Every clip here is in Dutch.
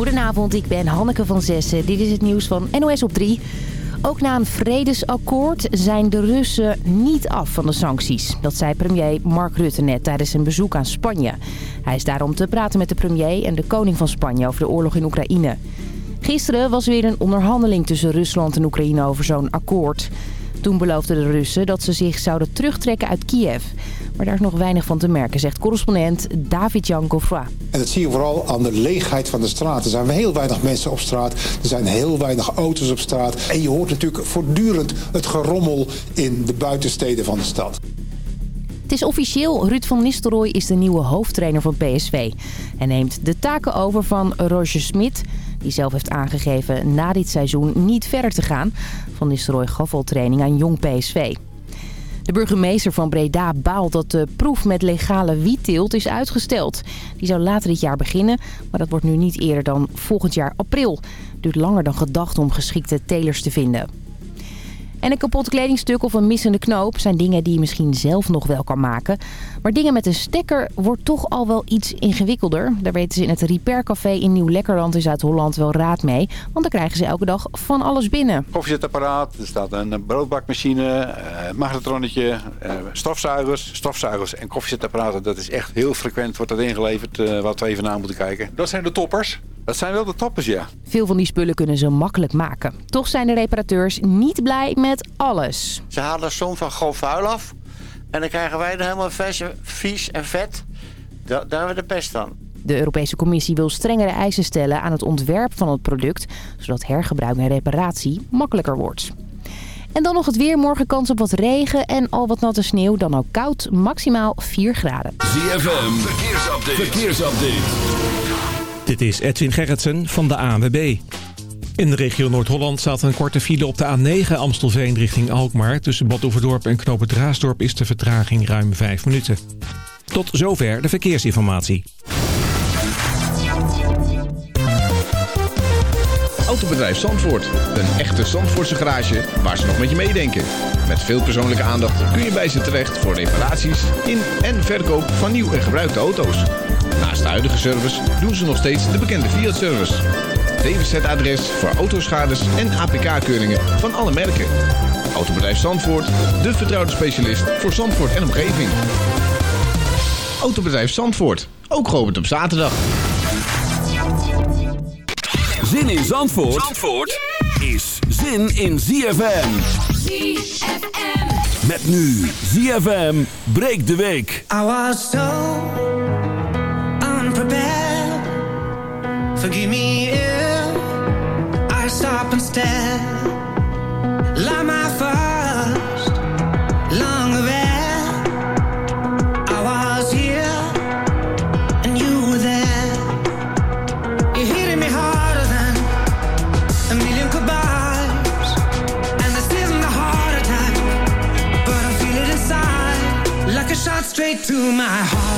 Goedenavond, ik ben Hanneke van Zessen. Dit is het nieuws van NOS op 3. Ook na een vredesakkoord zijn de Russen niet af van de sancties. Dat zei premier Mark Rutte net tijdens een bezoek aan Spanje. Hij is daarom te praten met de premier en de koning van Spanje over de oorlog in Oekraïne. Gisteren was weer een onderhandeling tussen Rusland en Oekraïne over zo'n akkoord. Toen beloofden de Russen dat ze zich zouden terugtrekken uit Kiev. Maar daar is nog weinig van te merken, zegt correspondent David-Jan Goffroy. En dat zie je vooral aan de leegheid van de straat. Er zijn heel weinig mensen op straat. Er zijn heel weinig auto's op straat. En je hoort natuurlijk voortdurend het gerommel in de buitensteden van de stad. Het is officieel, Ruud van Nistelrooy is de nieuwe hoofdtrainer van PSV. Hij neemt de taken over van Roger Smit... die zelf heeft aangegeven na dit seizoen niet verder te gaan. Van Nistelrooy gaf al training aan jong PSV. De burgemeester van Breda baalt dat de proef met legale wietteelt is uitgesteld. Die zou later dit jaar beginnen, maar dat wordt nu niet eerder dan volgend jaar april. Duurt langer dan gedacht om geschikte telers te vinden. En een kapot kledingstuk of een missende knoop zijn dingen die je misschien zelf nog wel kan maken. Maar dingen met een stekker wordt toch al wel iets ingewikkelder. Daar weten ze in het Repaircafé in Nieuw-Lekkerland in Zuid-Holland wel raad mee. Want dan krijgen ze elke dag van alles binnen. Koffiezetapparaat, er staat een broodbakmachine, uh, magnetronnetje, uh, stofzuigers. Stofzuigers en koffiezetapparaten, dat is echt heel frequent wordt dat ingeleverd. Uh, wat we even naar moeten kijken. Dat zijn de toppers. Dat zijn wel de toppers, ja. Veel van die spullen kunnen ze makkelijk maken. Toch zijn de reparateurs niet blij met alles. Ze halen er soms van grof vuil af. En dan krijgen wij er helemaal vies, vies en vet. Daar, daar hebben we de pest aan. De Europese Commissie wil strengere eisen stellen aan het ontwerp van het product... zodat hergebruik en reparatie makkelijker wordt. En dan nog het weer. Morgen kans op wat regen en al wat natte sneeuw. Dan ook koud, maximaal 4 graden. ZFM, verkeersupdate. verkeersupdate. Dit is Edwin Gerritsen van de ANWB. In de regio Noord-Holland staat een korte file op de A9 Amstelveen richting Alkmaar. Tussen Bad Oeverdorp en Knopen Draasdorp is de vertraging ruim 5 minuten. Tot zover de verkeersinformatie. Autobedrijf Zandvoort. Een echte Zandvoortse garage waar ze nog met je meedenken. Met veel persoonlijke aandacht kun je bij ze terecht voor reparaties in en verkoop van nieuw en gebruikte auto's. Naast de huidige service doen ze nog steeds de bekende Fiat-service. DWZ-adres voor autoschades en APK-keuringen van alle merken. Autobedrijf Zandvoort, de vertrouwde specialist voor Zandvoort en omgeving. Autobedrijf Zandvoort, ook geopend op zaterdag. Zin in Zandvoort, Zandvoort is zin in ZFM. ZFM. Met nu ZFM breekt de week. I was so unprepared. Forgive me if stop and stare. Light my first lung of air. I was here and you were there. You're hitting me harder than a million goodbyes. And this isn't a heart attack, but I feel it inside like a shot straight to my heart.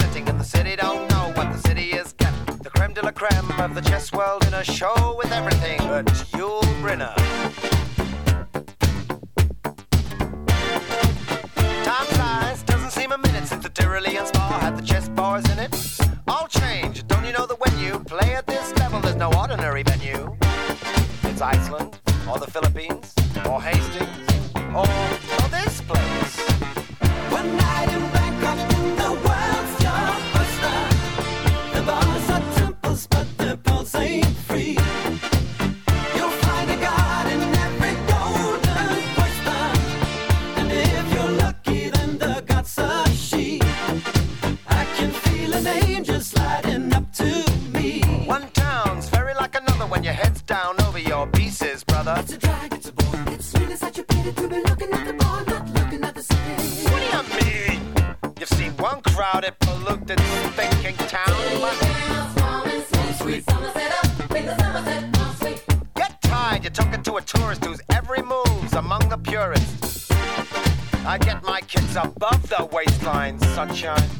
sitting in the city don't know what the city is kept. The creme de la creme of the chess world in a show with everything but Yul Brynner. Time flies, doesn't seem a minute since the Tyrolean spa had the chess bars in it. All change, don't you know that when you play at this level, there's no ordinary venue? It's Iceland, or the Philippines, or Hastings sunshine.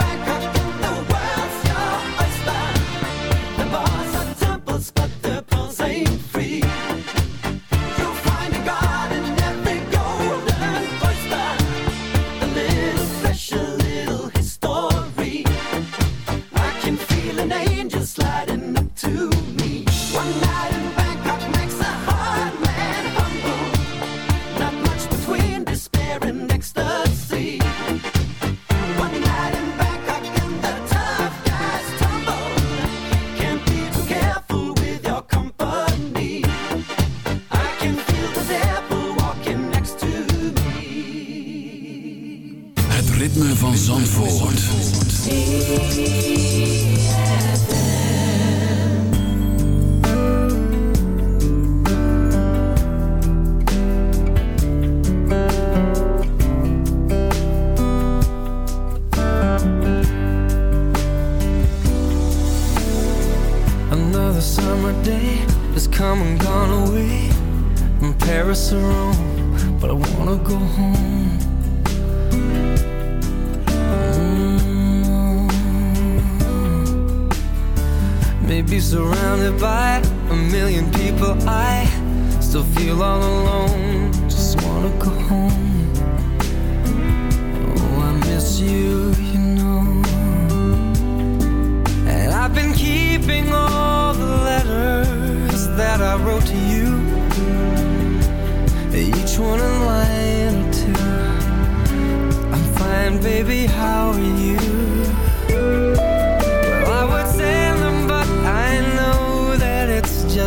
Maybe surrounded by a million people, I still feel all alone. Just wanna go home. Oh, I miss you, you know. And I've been keeping all the letters that I wrote to you. Each one a line or two. I'm fine, baby, how are you?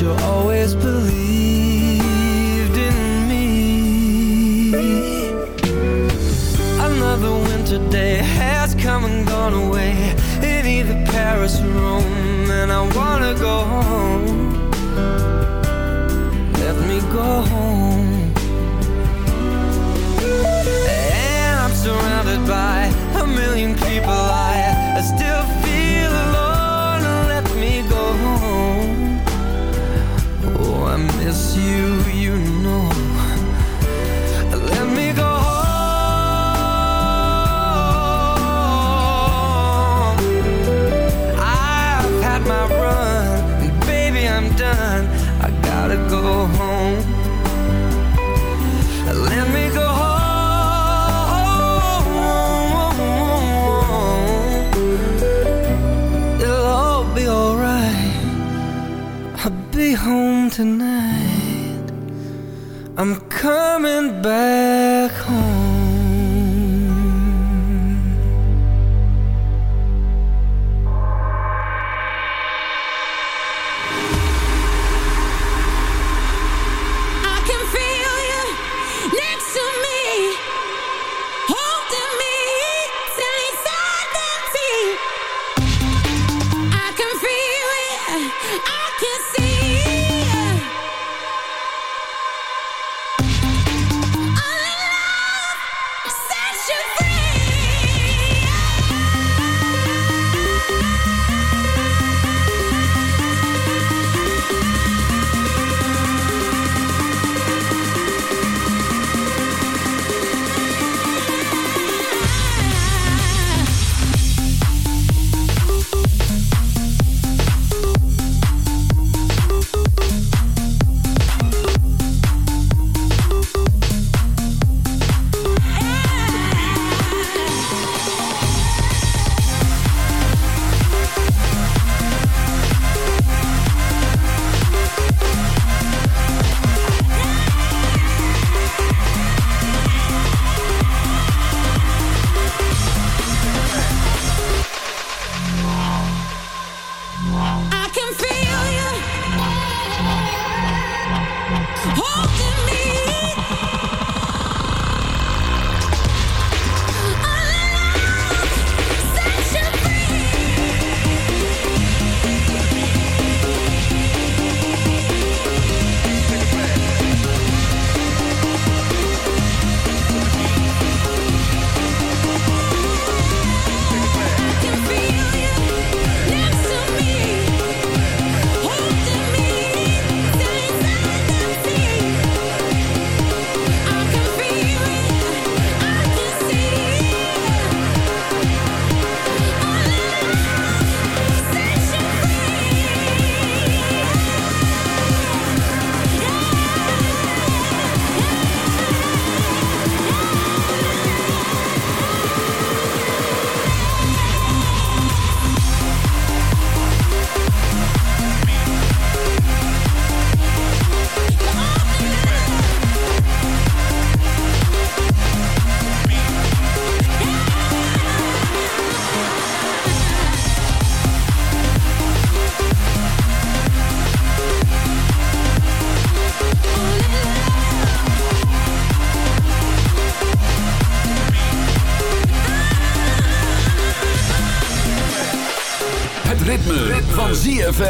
you always believed in me. Another winter day has come and gone away. In either Paris or Rome And I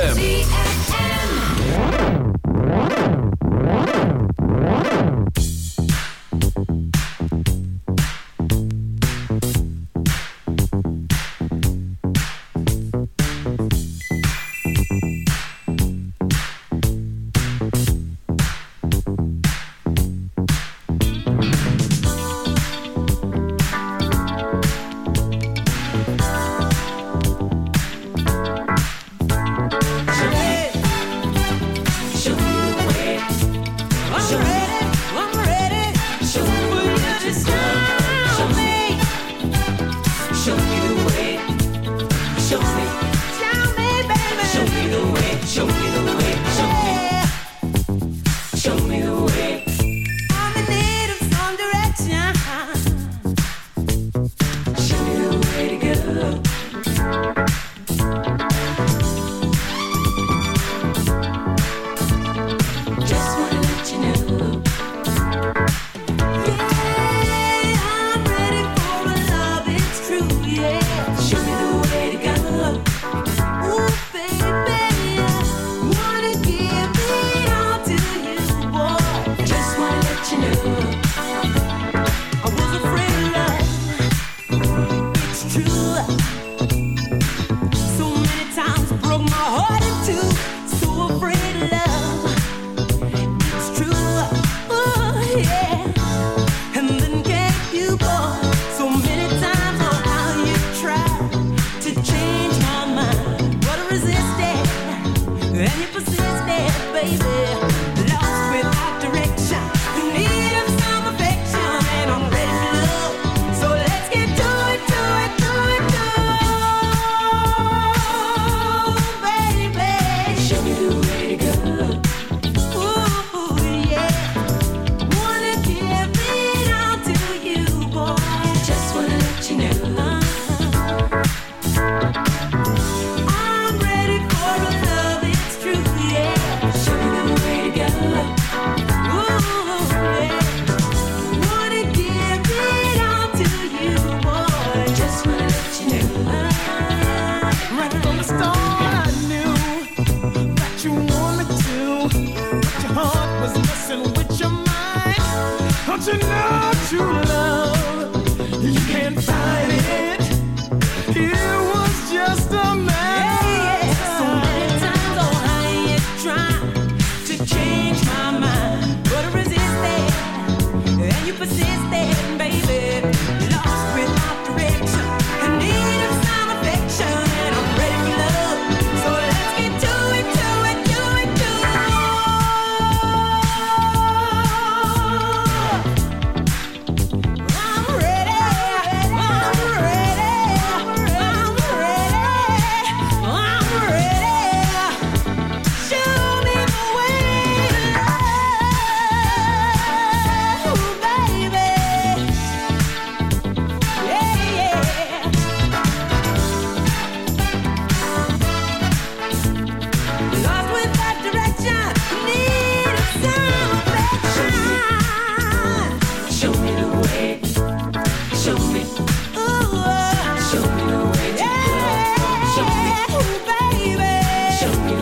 ZFM.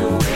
away.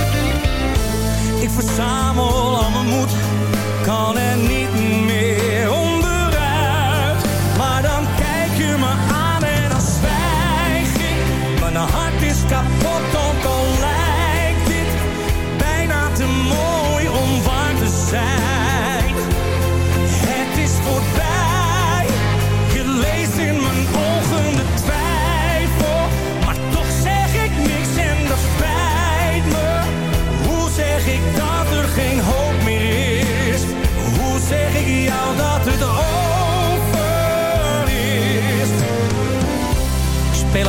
Ik verzamel al mijn moed, kan er niet meer onderuit. Maar dan kijk je me aan en dan zwijg ik. Mijn hart is kapot, ook al lijkt dit bijna te mooi om waar te zijn. Het is voorbij,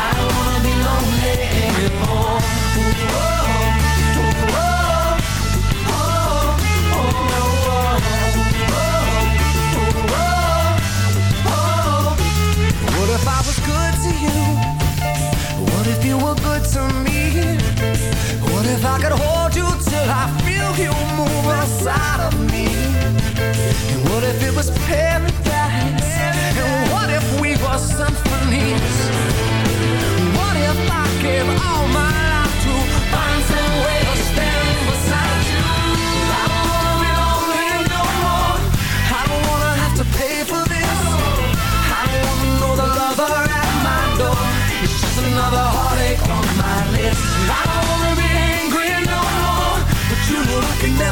I don't wanna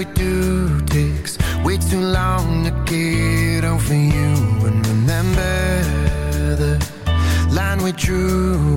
We do takes way too long to get over you. And remember the line we drew,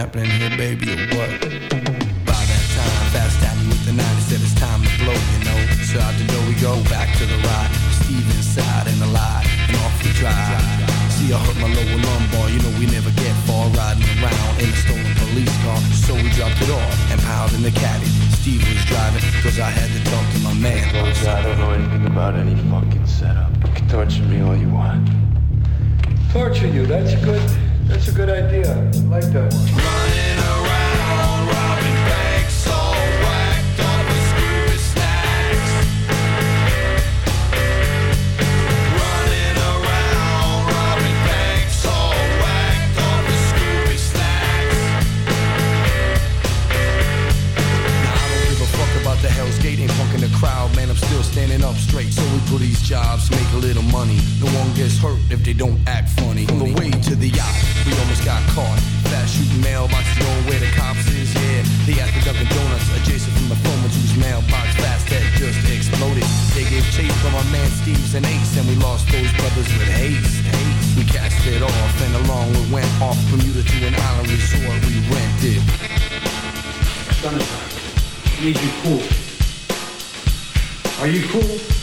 happening with haste. We cast it off and along we went off Bermuda to an island resort we rented. Sunshine, I need you cool. Are you cool?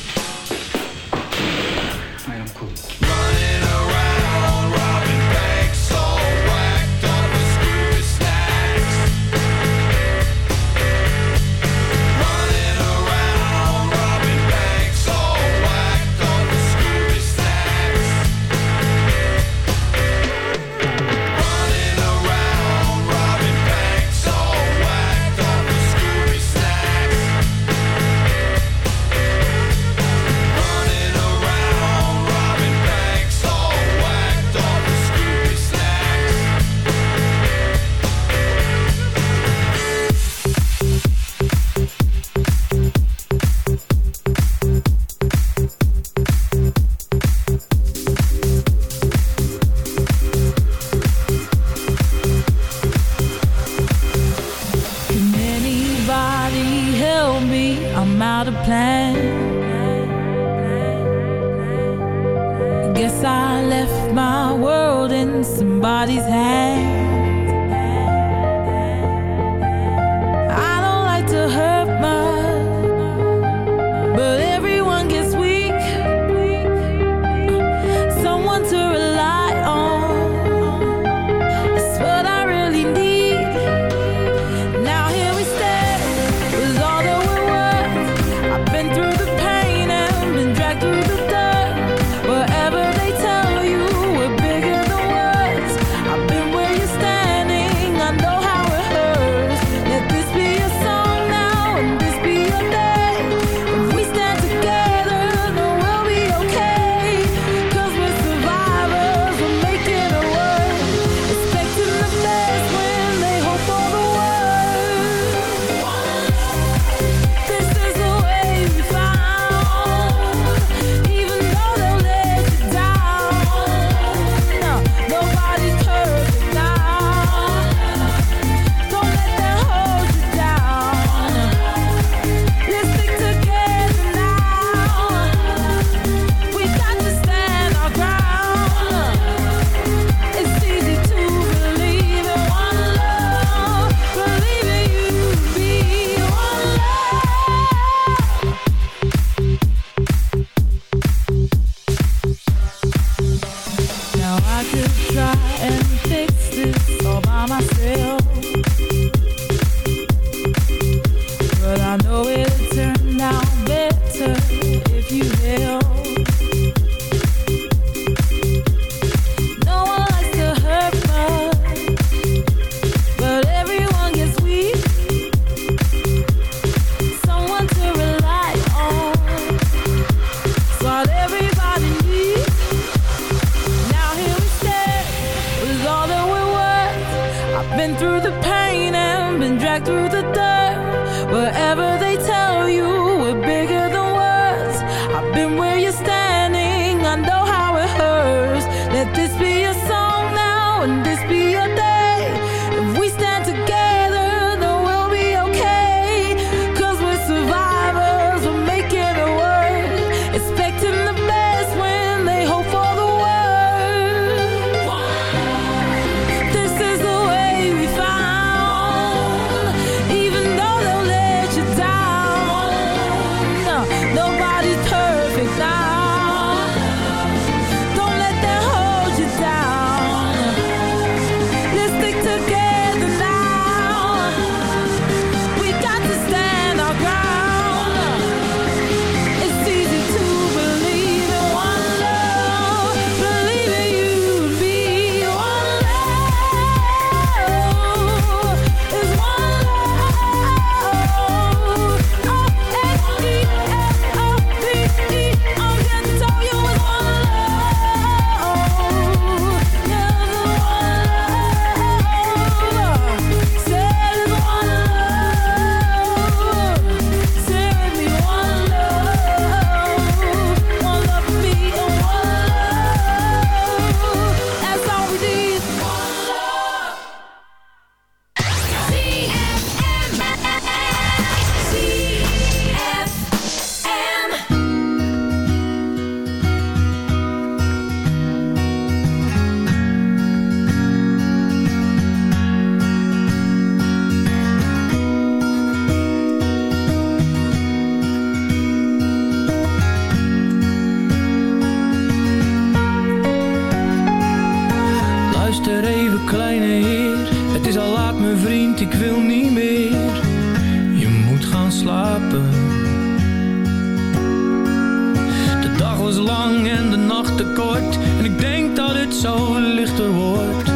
denk dat het zo lichter wordt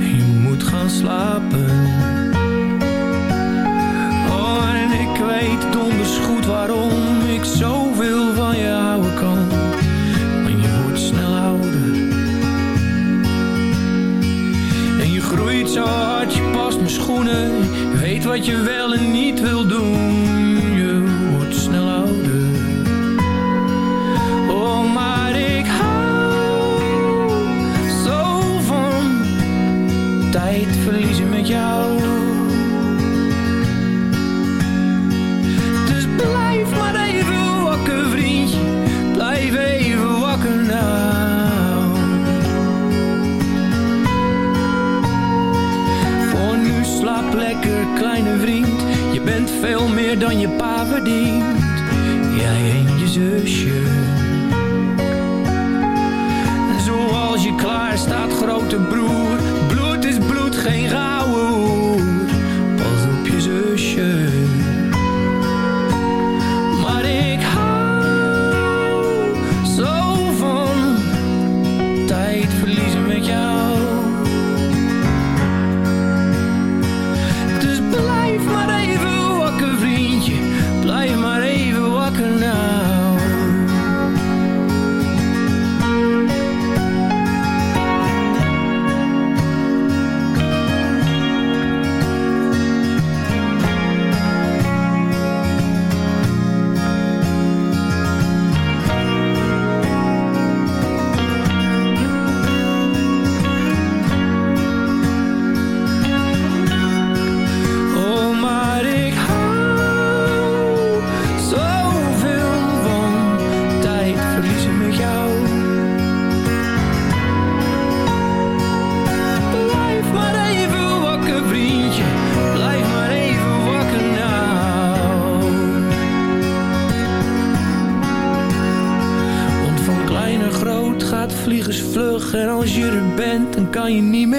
en je moet gaan slapen. Oh, en ik weet donders goed waarom ik zoveel van je houden kan. Maar je wordt snel ouder. En je groeit zo hard, je past mijn schoenen. Weet wat je wel en niet wil doen meer dan your.